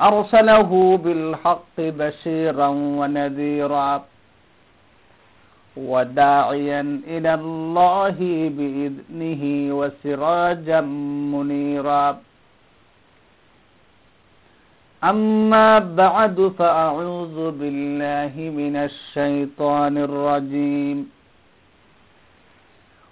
أرسله بالحق بشيرا ونذيرا وداعيا إلى الله بإذنه وسراجا منيرا. أما بعد فأعوذ بالله من الشيطان الرجيم.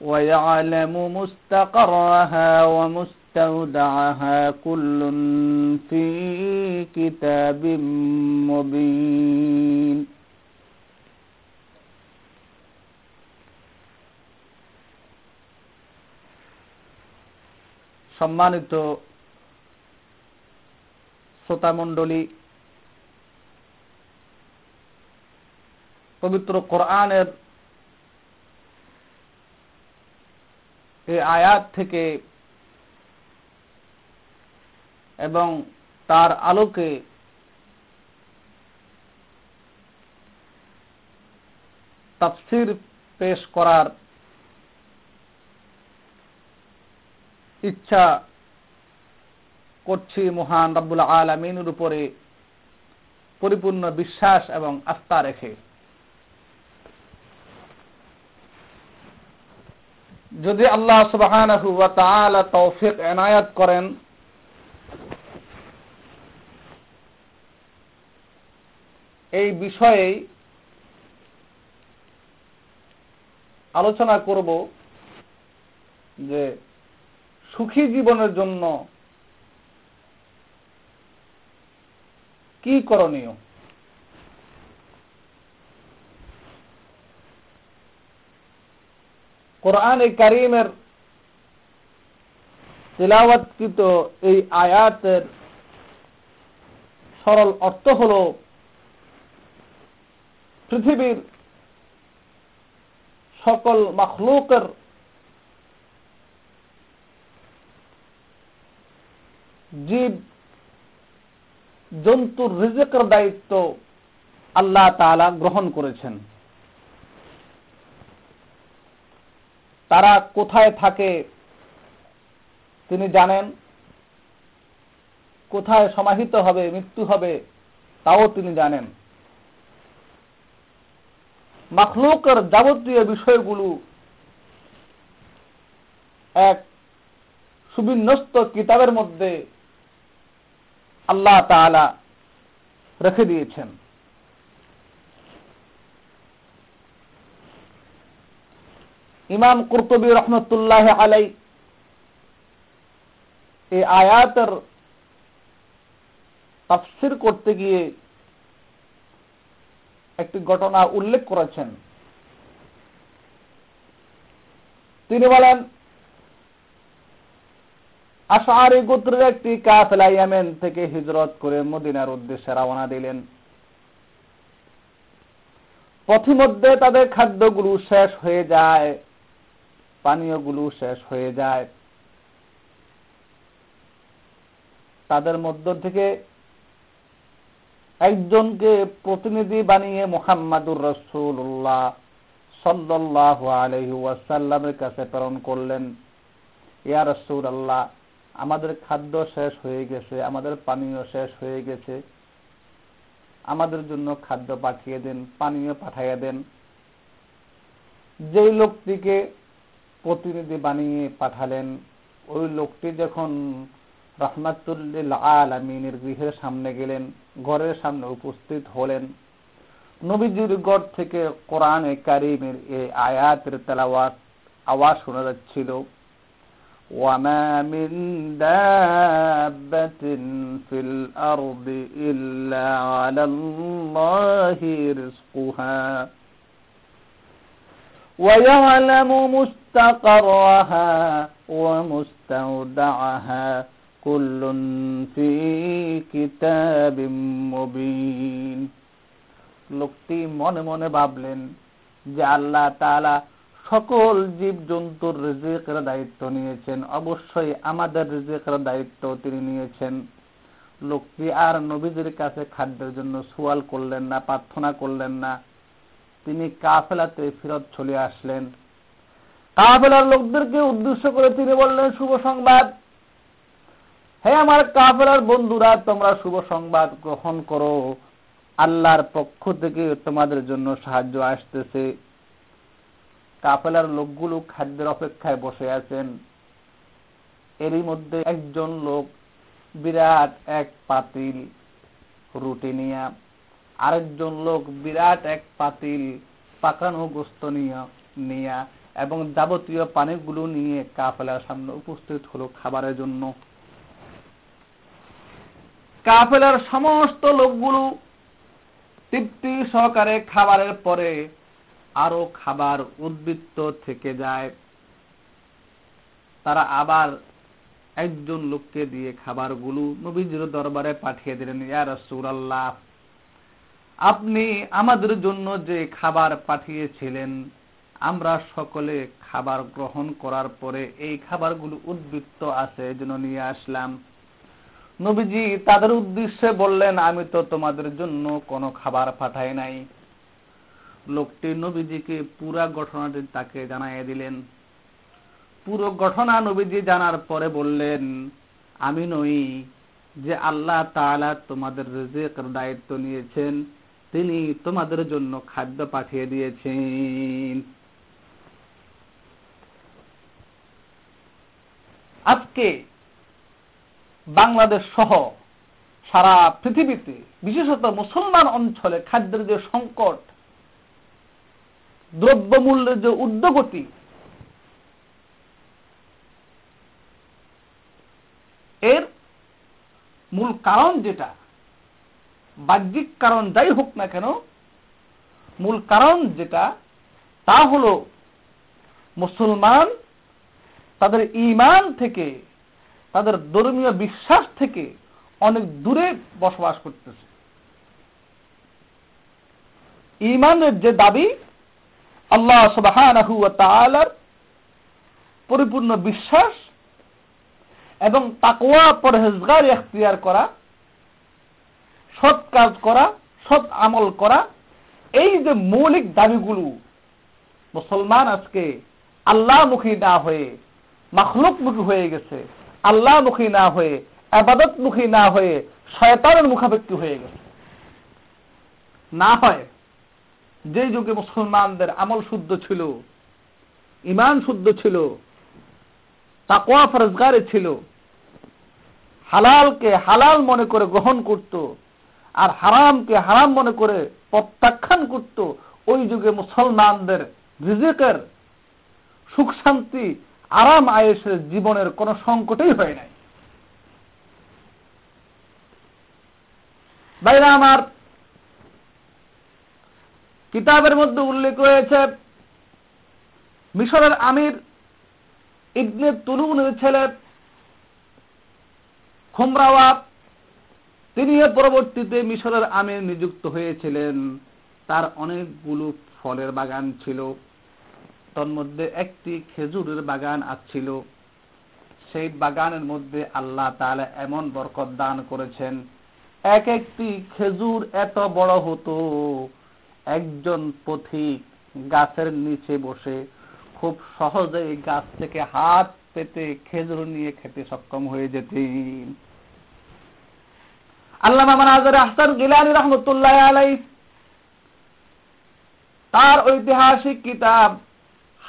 ويعلم مستقرها ومستودعها كل في كتاب مبين সম্মানিত শ্রোতামণ্ডলী পবিত্র কোরআনের এই আয়াত থেকে এবং তার আলোকে তাফসির পেশ করার ইচ্ছা করছি মহান রব্বুল আলমিনের উপরে পরিপূর্ণ বিশ্বাস এবং আস্থা রেখে। যদি আল্লাহ সুবাহ তৌফিক এনায়াত করেন, এই বিষয়ে আলোচনা করব যে সুখী জীবনের জন্য কি করণীয়? কোরআন কারিমের তিলাওয়াতকৃত এই আয়াতের সরল অর্থ হল পৃথিবীর সকল মখলুকের জীব, জন্তুর রিজেকের দায়িত্ব আল্লাহ তালা গ্রহণ করেছেন। তারা কোথায় থাকে তিনি জানেন। কোথায় সমাহিত হবে, মৃত্যু হবে, তাও তিনি জানেন। মখলুকের যাবতীয় বিষয়গুলো এক সুবিন্যস্ত কিতাবের মধ্যে আল্লাহ তালা রেখে দিয়েছেন। ইমাম কুরতবী রহমতুল্লাহ আলাই এই আয়াতের তাফসির করতে গিয়ে একটি ঘটনা উল্লেখ করেছেন। তিনি বলেন আশারি গোত্রের একটি কাফেলা ইয়ামেন থেকে হিজরত করে মদিনার উদ্দেশ্যে রওনা দিলেন। পথিমধ্যে তাদের খাদ্যগুলো শেষ হয়ে যায়। পানীয়গুলো শেষ হয়ে যায়। তাদের মধ্য থেকে একজনকে প্রতিনিধি বানিয়ে মোহাম্মদুর রসুল্লাহ সাল্লাহ আলহি ওয়াসাল্লামের কাছে প্রেরণ করলেন। ইয়া রসুল আল্লাহ আমাদের খাদ্য শেষ হয়ে গেছে, আমাদের পানীয় শেষ হয়ে গেছে। আমাদের জন্য খাদ্য পাঠিয়ে দেন, পানীয় পাঠাইয়া দেন। যেই লোকটিকে প্রতিনিধি বানিয়ে পাঠালেন ওই লোকটি যখন রহমাতুল্লিল আলমিনের গৃহের সামনে গেলেন ঘরের সামনে উপস্থিত হলেন নবীজির গড় থেকে কোরআনে কারিমের এই আয়াতের তেলাওয়াত আওয়াজ শোনা যাচ্ছিল وما من دابة في الأرض إلا على الله رزقها ويعلم مستقرها ومستودعها كل في كتاب مبين লোকটি মনে মনে ভাবলেন যে আল্লাহ তাআলা সকল জীব জন্তুর রিজিকের দায়িত্ব নিয়েছেন অবশ্যই আমাদের রিজিকের দায়িত্ব তিনি নিয়েছেন লোকটি আর নবীজির কাছে খাদ্যের জন্য সোয়াল করলেন না প্রার্থনা করলেন না তিনি কাফেলাতে ফিরত চলে আসলেন কাফেলার লোকদেরকে উদ্দেশ্য করে তিনি বললেন, শুভ সংবাদ। হে আমার কাফেলার বন্ধুরা, তোমরা শুভ সংবাদ গ্রহণ করো। আল্লাহর পক্ষ থেকে তোমাদের জন্য সাহায্য আসতেছে। কাফেলার লোকগুলো খাদ্যের অপেক্ষায় বসে আছেন। এরই মধ্যে একজন লোক বিরাট এক পাতিল রুটি নিয়া, আরেকজন লোক বিরাট এক পাতিল পাকানো গোস্ত নিয়া এবং যাবতীয় পানিগুলো নিয়ে কাফেলার সামনে উপস্থিত হলো খাবারের জন্য। কাফেলার সমস্ত লোকগুলো তৃপ্তি সহকারে খাবারের পরে আরও খাবার উদ্বৃত্ত থেকে যায়। তারা আবার একজন লোককে দিয়ে খাবারগুলো নবীজির দরবারে পাঠিয়ে দিলেন, ইয়া রাসূলুল্লাহ, আপনি আমাদের জন্য যে খাবার পাঠিয়েছিলেন আমরা সকলে খাবার গ্রহণ করার পরে এই খাবারগুলো উদ্বৃত্ত আছে জন্য নিয়ে আসলাম। নবীজি তাদের উদ্দেশ্যে বললেন, আমি তো তোমাদের জন্য কোনো খাবার পাঠাই নাই। লোকটি নবীজিকে পুরা ঘটনাটি তাকে জানাইয়া দিলেন। পুরো ঘটনা নবীজি জানার পরে বললেন, আমি নই যে আল্লাহ তাআলা তোমাদের রিজিকের দায়িত্ব নিয়েছেন, তিনি তোমাদের জন্য খাদ্য পাঠিয়ে দিয়েছেন। আজকে বাংলাদেশ সহ সারা পৃথিবীতে, বিশেষত মুসলমান অঞ্চলে খাদ্যের যে সংকট, দ্রব্যমূল্যের যে উদ্যোগতি এর মূল কারণ যেটা, বাহ্যিক কারণ যাই হোক না কেন, মূল কারণ যেটা, তা হল মুসলমান তাদের ইমান থেকে, তাদের ধর্মীয় বিশ্বাস থেকে অনেক দূরে বসবাস করতেছে। ইমানের যে দাবি, আল্লাহ সুবাহ পরিপূর্ণ বিশ্বাস এবং তাকওয়া পরহেজগার এখতিয়ার করা, সৎ কাজ করা, সৎ আমল করা, এই যে মৌলিক দাবিগুলো মুসলমান আজকে আল্লাহমুখী না হয়ে মাখলুকমুখী হয়ে গেছে, আল্লাহমুখী না হয়ে, আবাদতমুখী না হয়ে, শয়তানের মুখাপেক্ষী হয়ে গেছে। না হয় যে যুগে মুসলমানদের আমল শুদ্ধ ছিল ইমান শুদ্ধ ছিল তাকোয়া ফরজগারে ছিল, হালালকে হালাল মনে করে গ্রহণ করত, আর হারামকে হারাম মনে করে প্রত্যাখ্যান করত, ওই যুগে মুসলমানদের রিজিকের সুখ শান্তি আরাম আয়েসের জীবনের কোন সংকটই হয় নাই। বাইরে আমার কিতাবের মধ্যে উল্লেখ রয়েছে, মিশরের আমির ইবনে তুলুনের ছেলে খুমরাওয়াত তিনি পরবর্তীতে মিশরের আমির নিযুক্ত হয়েছিলেন। তার অনেকগুলো ফলের বাগান ছিল। তন্মধ্যে একটি খেজুরের বাগান আছিল। সেই বাগানের মধ্যে আল্লাহ তাহলে এমন বরকত দান করেছেন, এক একটি খেজুর এত বড় হতো, একজন পথিক গাছের নিচে বসে খুব সহজেই গাছ থেকে হাত পেতে খেজুর নিয়ে খেতে সক্ষম হয়ে যেতেন। আল্লামা মানাজার আহসান গিলানি রহমতুল্লাহ আলাই তার ঐতিহাসিক কিতাব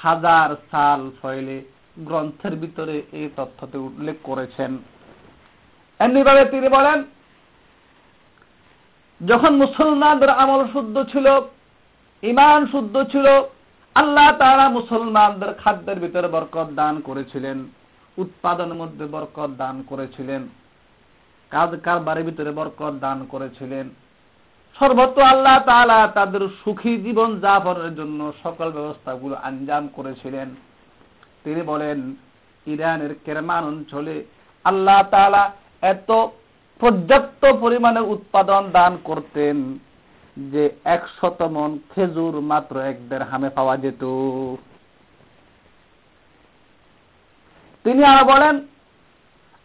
হাজার সাল ফয়লে গ্রন্থের ভিতরে এই তথ্যতে উল্লেখ করেছেন। এমনিভাবে তিনি বলেন, যখন মুসলমানদের আমল শুদ্ধ ছিল ইমান শুদ্ধ ছিল, আল্লাহ তারা মুসলমানদের খাদ্যের ভিতরে বরকত দান করেছিলেন, উৎপাদনের মধ্যে বরকত দান করেছিলেন, কাজ কারবারের ভিতরে বরকত দান করেছিলেন। সর্বত্র আল্লাহ তালা তাদের সুখী জীবন যাপনের জন্য সকল ব্যবস্থাগুলো আঞ্জাম করেছিলেন। তিনি বলেন, ইরানের কেরমান অঞ্চলে আল্লাহ তালা এত পর্যাপ্ত পরিমাণে উৎপাদন দান করতেন যে একশত মন খেজুর মাত্র এক দেড় হামে পাওয়া যেত। তিনি আরও বলেন,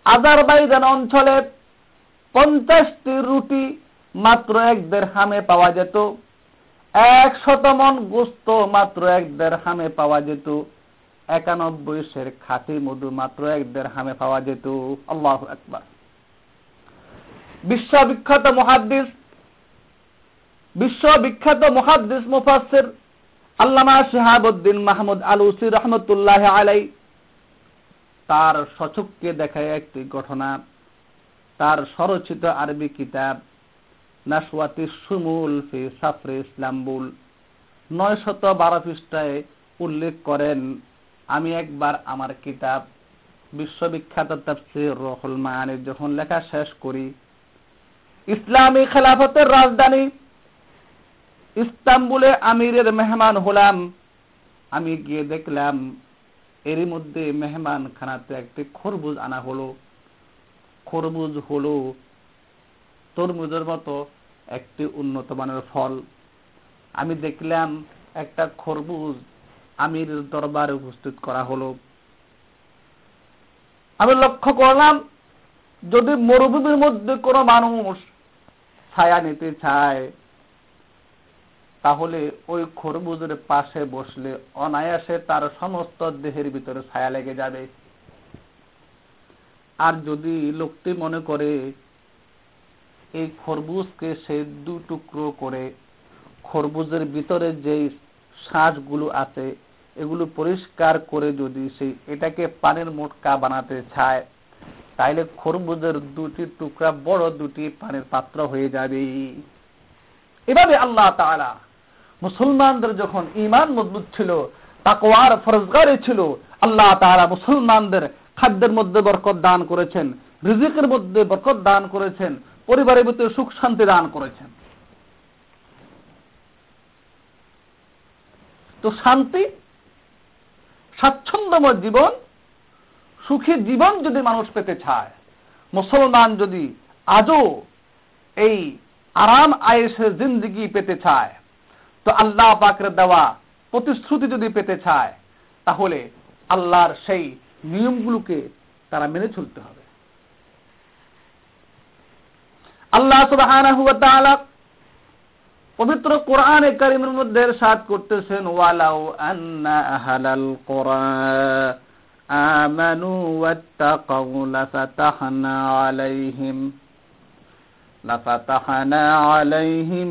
আজারবাইজান অঞ্চলে পঞ্চাশটি রুটি মাত্র এক দেড় হামে পাওয়া যেত। এক শতমন গোস্ত মাত্র এক দেড় হামে পাওয়া যেত। একানব্বই সের খাঁটি মধু মাত্র এক দেড় হামে পাওয়া যেত। আল্লাহ একবার বিশ্ববিখ্যাত মহাদ্দিস বিশ্ববিখ্যাত মহাদ্দিস মুফাসির আল্লামা শাহাবুদ্দিন মাহমুদ আলুসি রহমতুল্লাহ আলাই তার সচককে দেখায় একটি ঘটনা। তার স্বরচিত আরবি কিতাব নাসওয়াতি সুমুল ফি সাফরে ইসলামবুল। নয় শত বারো পৃষ্ঠায় উল্লেখ করেন, আমি একবার আমার কিতাব বিশ্ববিখ্যাত তাফসির রহুল মায়ানে যখন লেখা শেষ করি, ইসলামী খেলাফতের রাজধানী ইস্তাম্বুলে আমিরের মেহমান হলাম। আমি গিয়ে দেখলাম, এরই মধ্যে মেহমান খানাতে একটি খরবুজ আনা হলো। খরবুজ হলো তরমুজের মতো একটি উন্নত মানের ফল। আমি দেখলাম একটা খরবুজ আমির দরবারে উপস্থিত করা হলো। আমি লক্ষ্য করলাম, যদি মরুভূমির মধ্যে কোনো মানুষ ছায়া নিতে চায়, তাহলে ওই খরবুজের পাশে বসলে অনায়াসে তার সমস্ত দেহের ভিতরে ছায়া লেগে যাবে। আর যদি লোকটি মনে করে এই খরবুজকে সে দু টুকরো করে খরবুজের ভিতরে যেই শ্বাসগুলো আছে, এগুলো পরিষ্কার করে যদি সে এটাকে পানির মোটকা বানাতে চায়, তাইলে খরবুজের দুটি টুকরা বড় দুটি পানির পাত্র হয়ে যাবে। এভাবে আল্লাহ তাআলা মুসলমানদের যখন ইমান মজবুত ছিল, তাকওয়ার ফরজগারে ছিল, আল্লাহ তাআলা মুসলমানদের খাদ্যের মধ্যে বরকত দান করেছেন, রিজিকের মধ্যে বরকত দান করেছেন পরিবারের ভিতরে সুখ শান্তি দান করেছেন। তো শান্তি, স্বাচ্ছন্দ্যময় জীবন, সুখী জীবন যদি মানুষ পেতে চায়, মুসলমান যদি আজও এই আরাম আয়েসের জিন্দগি পেতে চায়, তো আল্লাহ পাকের দেওয়া প্রতিশ্রুতি যদি পেতে চায়, তাহলে আল্লাহর সেই নিয়মগুলোকে তারা মেনে চলতে হবে। আল্লাহ সুবহানাহু ওয়া তাআলা পবিত্র কোরআনে কারিমের মধ্যে ارشاد করতেছেন ওয়ালাউ আন্না আহলাল কুরা আমানু ওয়াত্তাকাউ লাফাতাহনা আলাইহিম لفتحنا عليهم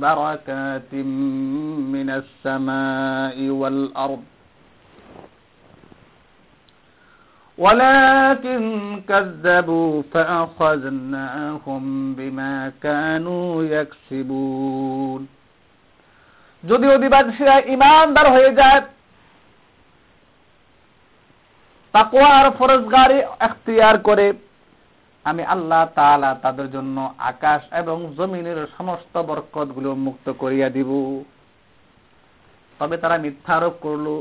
بركات من السماء والأرض ولكن كذبوا فأخذناهم بما كانوا يكسبون যদি অধিবাসীরা ইমানদার হয়ে যায় তাকওয়ার ফরজগারি এখতিয়ার করে আমি আল্লাহ তাআলা তাদের জন্য আকাশ এবং জমিনের সমস্ত বরকত গুলো মুক্ত করিয়া দিব তবে তারা মিথ্যা আরোপ করলো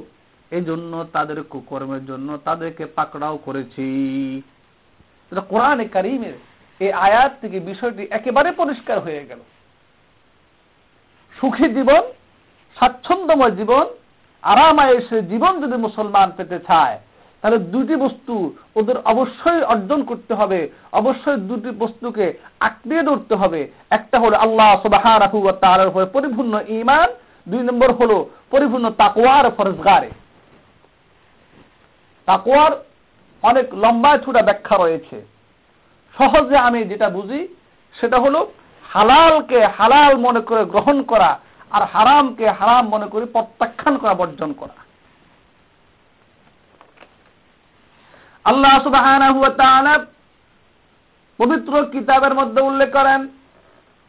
এই জন্য তাদের কুকর্মের জন্য তাদেরকে পাকড়াও করেছি। কোরআনে কারিমের এই আয়াত থেকে বিষয়টি একেবারে পরিষ্কার হয়ে গেল। সুখী জীবন, স্বাচ্ছন্দ্যময় জীবন আরামায়েসে জীবন যদি মুসলমান পেতে চায়, তাহলে দুটি বস্তু ওদের অবশ্যই অর্জন করতে হবে। অবশ্যই দুটি বস্তুকে আঁকড়িয়ে ধরতে হবে। একটা হলো আল্লাহ সুবাহ উপরে পরিপূর্ণ ইমান দুই নম্বর হলো পরিপূর্ণ তাকওয়ার ফরজগারে। তাকুয়ার অনেক লম্বায় ছুটা ব্যাখ্যা রয়েছে। সহজে আমি যেটা বুঝি, সেটা হলো হালালকে হালাল মনে করে গ্রহণ করা আর হারামকে হারাম মনে করে প্রত্যাখ্যান করা, বর্জন করা। আল্লাহ সুবাহ পবিত্র কিতাবের মধ্যে উল্লেখ করেন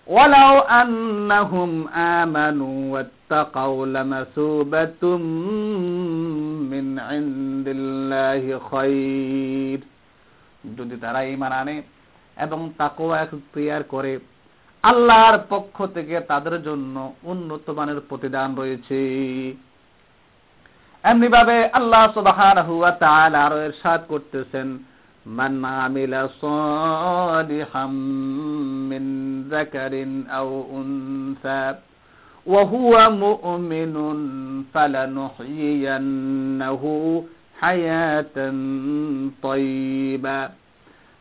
ওয়ালাও আন্নাহুম আমানু واتقوا لمثوبة من عند الله خير যদি তারা ইমান আনে এবং তাকওয়া এখতিয়ার করে আল্লাহর পক্ষ থেকে তাদের জন্য উন্নত মানের প্রতিদান রয়েছে এমনি ভাবে আল্লাহ সুবহানাহু ওয়া তাআলা আরো ইরশাদ করতেছেন من عمل صالحا من ذكر أو أنثى وهو مؤمن فلنحيينه حياة طيبة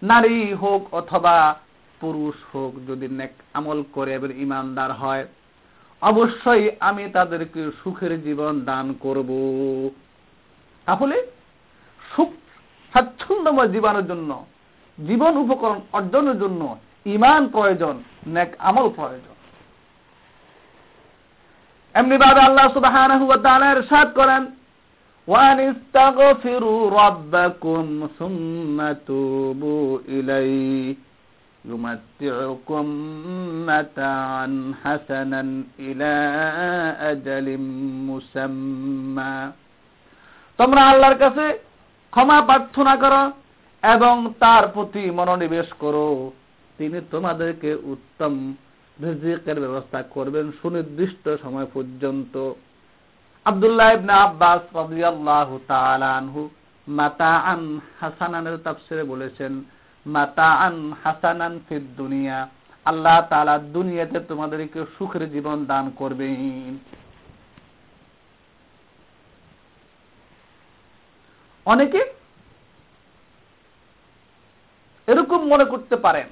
নারী হোক অথবা পুরুষ হোক যদি নেক আমল করে এবং ইমানদার হয় অবশ্যই আমি তাদেরকে সুখের জীবন দান করব তাহলে সুখ স্বাচ্ছন্দ্যময় জীবনের জন্য জীবন উপকরণ অর্জনের জন্য ইমান প্রয়োজন নেক আমল প্রয়োজন এমনি ভাবে আল্লাহ সুবহানাহু ওয়া তাআলা ইরশাদ করেন وأن استغفروا ربكم ثم توبوا إليه يمتعكم متاعا حسنا إلى أجل مسمى তোমরা আল্লাহর কাছে ক্ষমা প্রার্থনা করো এবং তার প্রতি মনোনিবেশ করো তিনি তোমাদেরকে উত্তম রিজিকের ব্যবস্থা করবেন সুনির্দিষ্ট সময় পর্যন্ত। আব্বাস রাদিয়াল্লাহু তাআলা আনহু মাতাআন হাসানানের তাফসিরে বলেছেন, মাতাআন হাসানান ফিদ দুনিয়া, আল্লাহ তাআলা দুনিয়াতে তোমাদেরকে সুখের জীবন দান করবেন। অনেকে এরকম মনে করতে পারেন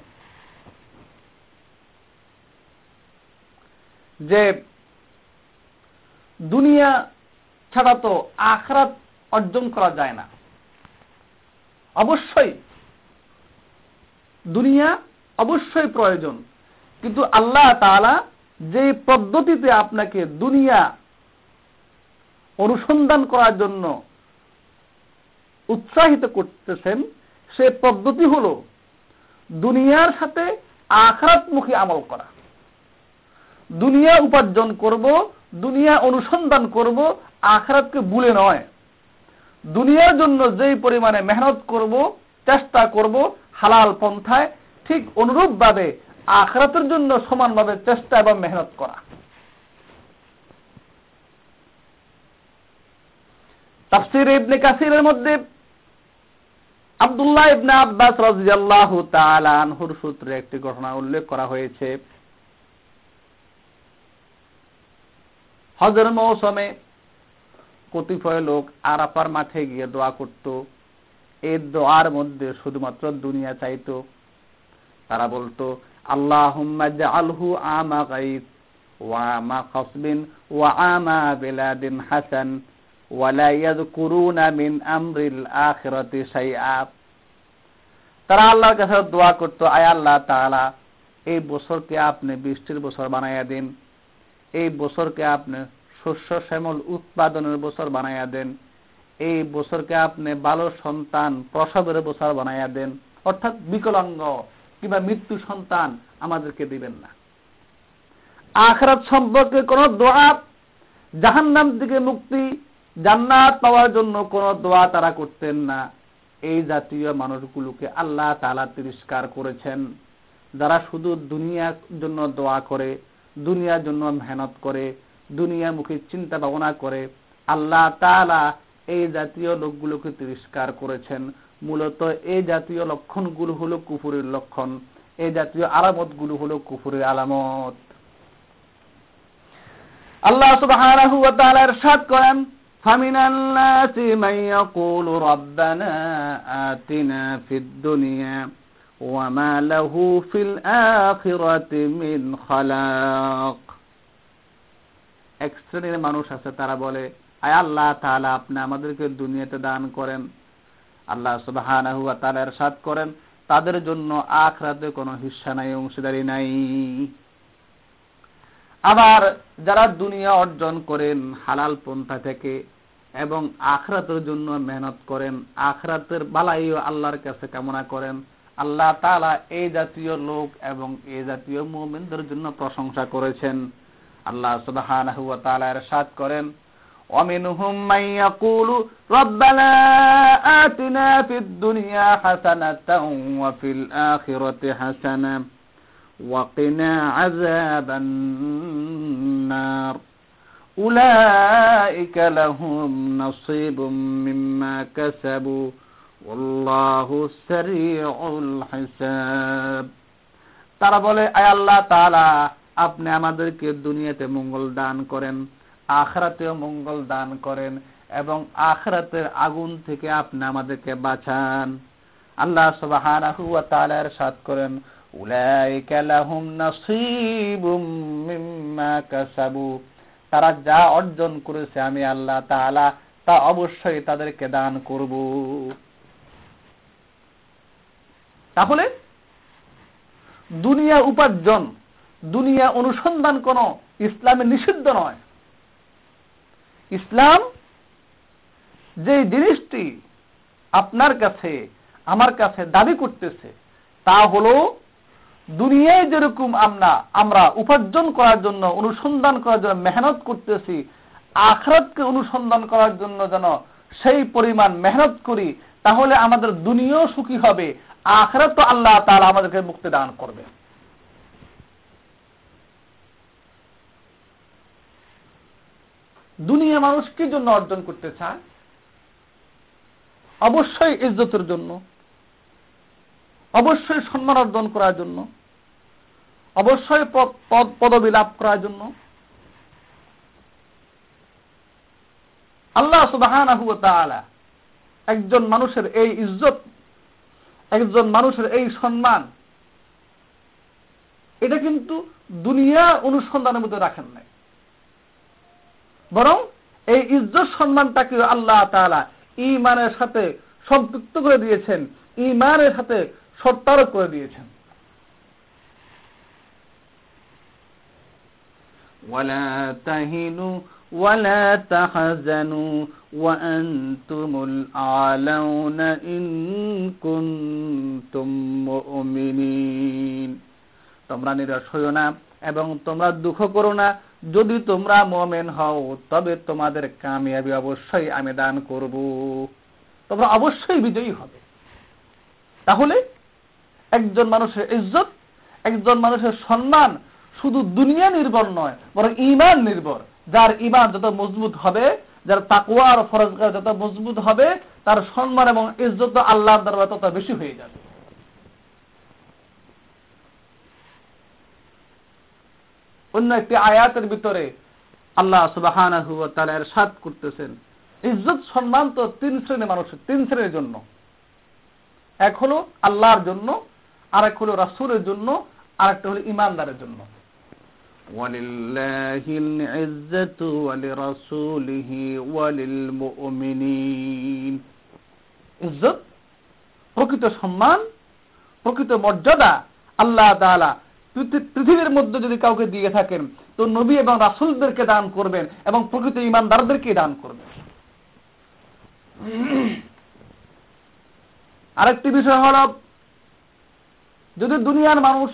যে দুনিয়া ছাড়া তো আখরাত অর্জন করা যায় না। অবশ্যই দুনিয়া অবশ্যই প্রয়োজন, কিন্তু আল্লাহ তাআলা যে পদ্ধতিতে আপনাকে দুনিয়া অনুসন্ধান করার জন্য উৎসাহিত করতেছেন, সে পদ্ধতি হল দুনিয়ার সাথে আখরাতমুখী আমল করা। দুনিয়া উপার্জন করব, দুনিয়া অনুসন্ধান করব, আখরাতকে ভুলে নয়। দুনিয়ার জন্য যেই পরিমাণে মেহনত করব, চেষ্টা করব, হালাল পন্থায়, ঠিক অনুরূপভাবে আখরাতের জন্য সমানভাবে চেষ্টা এবং মেহনত করা। তাফসির ইবনে কাসিরের মধ্যে আব্দুল্লাহ ইবনে আব্বাস রাদিয়াল্লাহু তাআলা আনহুর সূত্রে একটি ঘটনা উল্লেখ করা হয়েছে। হজর মৌসুমে কতিপয় লোক আরাফার মাঠে গিয়ে দোয়া করত। এই দোয়ার মধ্যে শুধুমাত্র দুনিয়া চাইত। তারা বলতো আল্লাহ আলহু আমা গাইব ওয়া আমা কসবিন ওয়া আমা বেলাদিন হাসান ওয়ালা ইয়াযকুরুনা মিন আমরিল আখিরাতি শাইআ। তারা আল্লাহর কাছে দোয়া করতো, আয় আল্লাহ তাআলা, এই বছরকে আপনি বৃষ্টির বছর বানাইয়া দিন। এই বছরকে আপনি শস্য শ্যামল উৎপাদনের বছর বানাইয়া দেন। এই বছরকে আপনি ভালো সন্তান প্রসবের বছর বানাইয়া দেন। অর্থাৎ বিকলাঙ্গ কিংবা মৃত্যু সন্তান আমাদেরকে দিবেন না। আখরাত সম্পর্কে কোন দোয়া, জাহান্নাম থেকে মুক্তি, জান্নাত পাওয়ার জন্য কোন দোয়া তারা করতেন না। এই জাতীয় মানুষগুলোকে আল্লাহ তালা তিরস্কার করেছেন। যারা শুধু দুনিয়ার জন্য দোয়া করে দুনিয়ার জন্য মেহনত করে দুনিয়ামুখী চিন্তা ভাবনা করে আল্লাহ তালা এই জাতীয় লোকগুলোকে তিরস্কার করেছেন মূলত এই জাতীয় লক্ষণগুলো হলো কুফুরের লক্ষণ এই জাতীয় আলামত গুলো হলো কুফুরের আলামত আল্লাহ সুবহানাহু ওয়া তাআলা ইরশাদ করেন فمن الناس من يقول ربنا آتنا في الدنيا وما له في الآخرة من خلاق এক শ্রেণীর মানুষ আছে তারা বলে আয় আল্লাহ তাহলে আপনি আমাদেরকে দুনিয়াতে দান করেন আল্লাহ সুবহানাহু ওয়া তাআলা ইরশাদ করেন তাদের জন্য আখরাতে কোনো হিস্সা নাই অংশীদারি নাই আবার যারা দুনিয়া অর্জন করেন হালাল পন্থা থেকে এবং আখরাতের জন্য মেহনত করেন আখরাতের বালাইও আল্লাহর কাছে কামনা করেন আল্লাহ তালা এই জাতীয় লোক এবং এই জাতীয় মুমিনদের জন্য প্রশংসা করেছেন আল্লাহ সুবহানাহু ওয়া তাআলা ইরশাদ করেন ومنهم من يقول ربنا آتنا في الدنيا حسنة وفي الآخرة حسنة وقنا عذاب النار أولئك لهم نصيب مما كسبوا والله سريع الحساب তারা বলে, আয় আল্লাহ তাআলা, আপনি আমাদেরকে দুনিয়াতে মঙ্গল দান করেন, আখরাতেও মঙ্গল দান করেন এবং আখরাতের আগুন থেকে আপনি আমাদেরকে বাঁচান। আল্লাহ সুবহানাহু ওয়া তাআলা ইরশাদ করেন, উলাইকা লাহুম নাসীবুম মিম্মা কাসাবু। তারা যা অর্জন করেছে আমি আল্লাহ তাআলা, তা অবশ্যই তাদেরকে দান করব। তাহলে? দুনিয়া উপার্জন, দুনিয়া অনুসন্ধান কোন ইসলামে নিষিদ্ধ নয়। ইসলাম যে জিনিসটি আপনার কাছে, আমার কাছে দাবি করতেছে, তা হলো দুনিয়ায় যেরকম আমরা আমরা উপার্জন করার জন্য, অনুসন্ধান করার জন্য মেহনত করতেছি, আখরাতকে অনুসন্ধান করার জন্য যেন সেই পরিমাণ মেহনত করি, তাহলে আমাদের দুনিয়াও সুখী হবে আখরাত তো আল্লাহ তাআলা আমাদেরকে মুক্তি দান করবে। দুনিয়া মানুষ কি জন্য অর্জন করতে চায়? অবশ্যই ইজ্জতের জন্য। অবশ্যই সম্মান অর্জন করার জন্য। অবশ্যই পদবি লাভ করার জন্য। আল্লাহ সুবাহ একজন মানুষের এই ইজ্জত একজন মানুষের এই সম্মান এটা কিন্তু দুনিয়া অনুসন্ধানের মধ্যে রাখেন নাই বরং এই ইজ্জত সম্মানটাকে আল্লাহ তালা ইমানের সাথে সম্পৃক্ত করে দিয়েছেন ইমানের সাথে সত্তারক করে দিয়েছেন ولا تهنوا ولا تحزنوا وأنتم الأعلون إن كنتم مؤمنين তোমরা নিরাশ হইও না এবং তোমরা দুঃখ করো না যদি তোমরা মোমেন হও তবে তোমাদের কামিয়াবি অবশ্যই আমি দান করব তোমরা অবশ্যই বিজয়ী হবে তাহলে একজন মানুষের ইজ্জত একজন মানুষের সম্মান শুধু দুনিয়া নির্ভর নয় বরং ইমান নির্ভর যার ইমান যত মজবুত হবে, যার তাকুয়ার ফরজগার যত মজবুত হবে, তার সম্মান এবং ইজ্জত আল্লাহর দরবার তত বেশি হয়ে যাবে। অন্য একটি আয়াতের ভিতরে আল্লাহ সুবাহান সাত করতেছেন, ইজ্জত সম্মান তো তিন শ্রেণির মানুষের, তিন শ্রেণির জন্য। এক হলো আল্লাহর জন্য আর এক হলো রাসুলের জন্য আর একটা হলো ইমানদারের জন্য। ولله العزة ولرسوله وللمؤمنين ইজ্জত প্রকৃত সম্মান প্রকৃত মর্যাদা আল্লাহ তাআলা পৃথিবীর মধ্যে যদি কাউকে দিয়ে থাকেন তো নবী এবং রাসুলদেরকে দান করবেন এবং প্রকৃত ইমানদারদেরকে দান করবেন আরেকটি বিষয় হল যদি দুনিয়ার মানুষ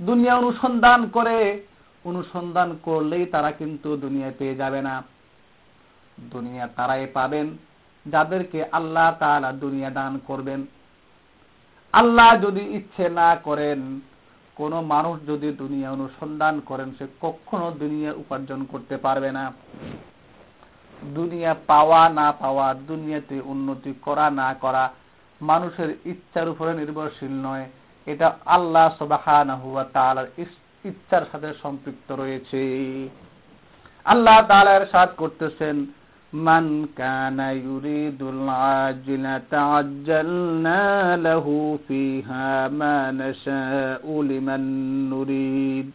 দুনিয়া অনুসন্ধান করে, অনুসন্ধান করলেই তারা কিন্তু দুনিয়া পেয়ে যাবে না। দুনিয়া তারাই পাবেন, যাদেরকে আল্লাহ তাআলা দুনিয়া দান করবেন। আল্লাহ যদি ইচ্ছে না করেন, কোন মানুষ যদি দুনিয়া অনুসন্ধান করেন, সে কখনো দুনিয়া উপার্জন করতে পারবে না। দুনিয়া পাওয়া না পাওয়া, দুনিয়াতে উন্নতি করা না করা, মানুষের ইচ্ছার উপরে নির্ভরশীল নয়। এটা আল্লাহ সুবহানাহু ওয়া তাআলার ইচ্ছার সাথে সম্পৃক্ত রয়েছে আল্লাহ তাআলা ইরশাদ করতেছেন من كان يريد العاجلة عجلنا له فيها ما نشاء لمن نريد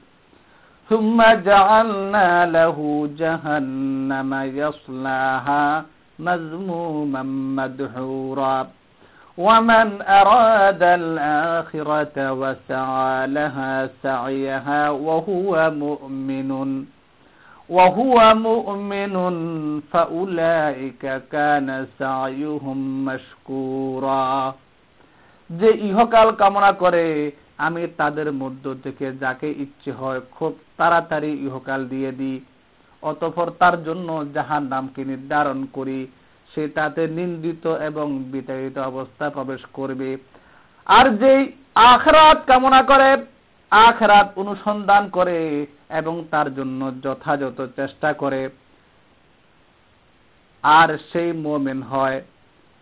ثم جعلنا له جهنم يصلاها مذموما مدحورا ومن أراد الآخرة وسعى لها سعيها وهو مؤمن وهو مؤمن فأولئك كان سعيهم مشكورا যে ইহকাল কামনা করে আমি তাদের মধ্য থেকে যাকে ইচ্ছে হয় খুব তাড়াতাড়ি ইহকাল দিয়ে দিই অতঃপর তার জন্য যাহার নামকে নির্ধারণ করি সে তাতে নিন্দিত এবং বিতাড়িত অবস্থা প্রবেশ করবে। আর যেই আখরাত কামনা করে, আখরাত অনুসন্ধান করে এবং তার জন্য যথাযথ চেষ্টা করে। আর সেই মোমেন হয়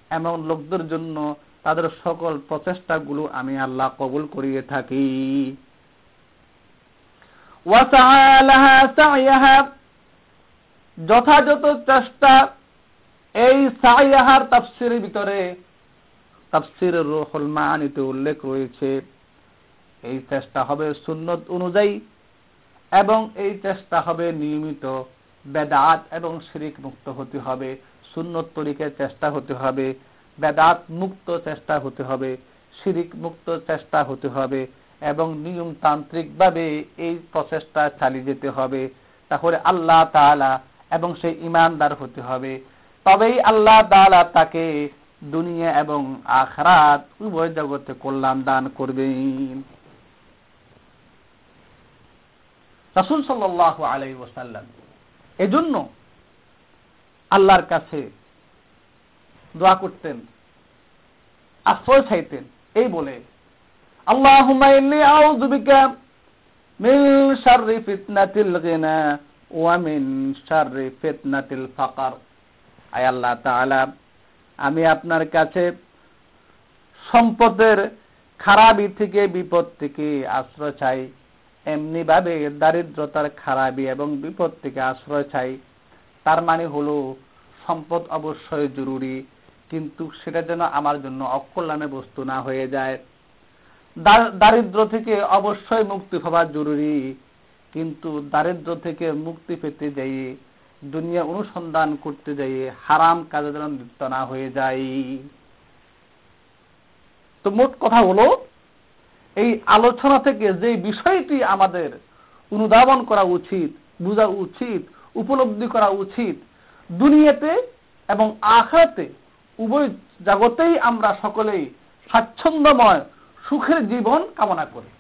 এমন লোকদের জন্য তাদের সকল প্রচেষ্টাগুলো আমি আল্লাহ কবুল করিয়ে থাকি। যথাযথ চেষ্টা এই সাইয়াহার তাফসিরের ভিতরে তাফসির রুহুল মানিতে উল্লেখ রয়েছে, এই চেষ্টা হবে সুন্নত অনুযায়ী এবং এই চেষ্টা হবে নিয়মিত বেদাত এবং শিরিক মুক্ত হতে হবে, সুন্নত তরিকে চেষ্টা হতে হবে, বেদাত মুক্ত চেষ্টা হতে হবে, শিরিক মুক্ত চেষ্টা হতে হবে এবং নিয়মতান্ত্রিকভাবে এই প্রচেষ্টা চালিয়ে যেতে হবে, তাহলে আল্লাহ তাআলা এবং সেই ইমানদার হতে হবে। তবেই আল্লাহ তাআলা তাকে দুনিয়া এবং আখরাত উভয় জগতে কল্যাণ দান করবেন। রাসুল সাল্লাহ আলাই ওসাল্লাম এজন্য আল্লাহর কাছে দোয়া করতেন, আশ্রয় চাইতেন। এই বলে, আল্লাহুম্মা ইন্নী আউযু বিকা মিন শাররি ফিতনাতিল গিনা ওয়া আয় আল্লাহ তাআলা, আমি আপনার কাছে সম্পদের খারাপি থেকে, বিপদ থেকে আশ্রয় চাই। এমনি ভাবে দারিদ্রতার খারাপি এবং বিপদ থেকে আশ্রয় চাই। তার মানে হলো, সম্পদ অবশ্যই জরুরি, কিন্তু সেটা যেন আমার জন্য অকল্যাণের বস্তু না হয়ে যায়। দারিদ্র থেকে অবশ্যই মুক্তি হওয়া জরুরি, কিন্তু দারিদ্র থেকে মুক্তি পেতে যাই দুনিয়া অনুসন্ধান করতে যাই হারাম কাজে যেন লিপ্ত না হয়ে যায়। তো মোট কথা হলো, এই আলোচনা থেকে যে বিষয়টি আমাদের অনুধাবন করা উচিত, বোঝা উচিত, উপলব্ধি করা উচিত, দুনিয়াতে এবং আখাতে উভয় জগতেই আমরা সকলেই স্বাচ্ছন্দ্যময় সুখের জীবন কামনা করি।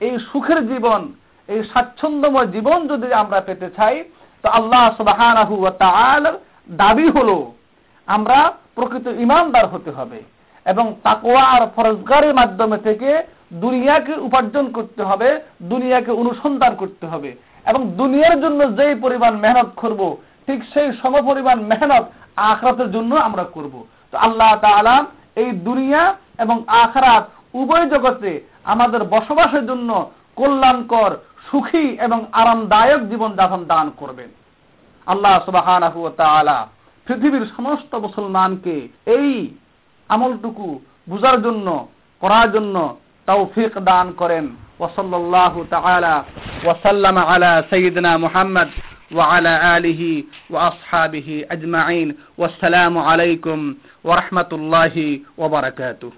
এই সুখের জীবন, এই স্বাচ্ছন্দ্যময় জীবন যদি আমরা পেতে চাই তো আল্লাহ সুবাহানাহু দাবি হলো, আমরা প্রকৃত ইমানদার হতে হবে এবং তাকোয়া আর ফরজগারের মাধ্যমে থেকে দুনিয়াকে উপার্জন করতে হবে, দুনিয়াকে অনুসন্ধান করতে হবে এবং দুনিয়ার জন্য যেই পরিমাণ মেহনত করব, ঠিক সেই সম পরিমাণ মেহনত আখরাতের জন্য আমরা করব। তো আল্লাহ তাআলা এই দুনিয়া এবং আখরাত উভয় জগতে আমাদের বসবাসের জন্য কল্যাণকর সুখী এবং আরামদায়ক জীবন যাপন দান করবেন আল্লাহ সুবহানাহু ওয়া তাআলা পৃথিবীর সমস্ত মুসলমানকে এই আমলটুকু বুঝার জন্য করার জন্য তৌফিক দান করেন ওসল্লাল্লাহু তাআলা ওয়াসাল্লাম আলা সাইয়্যিদিনা মুহাম্মদ وعلى آله وأصحابه أجمعين والسلام عليكم ورحمة الله وبركاته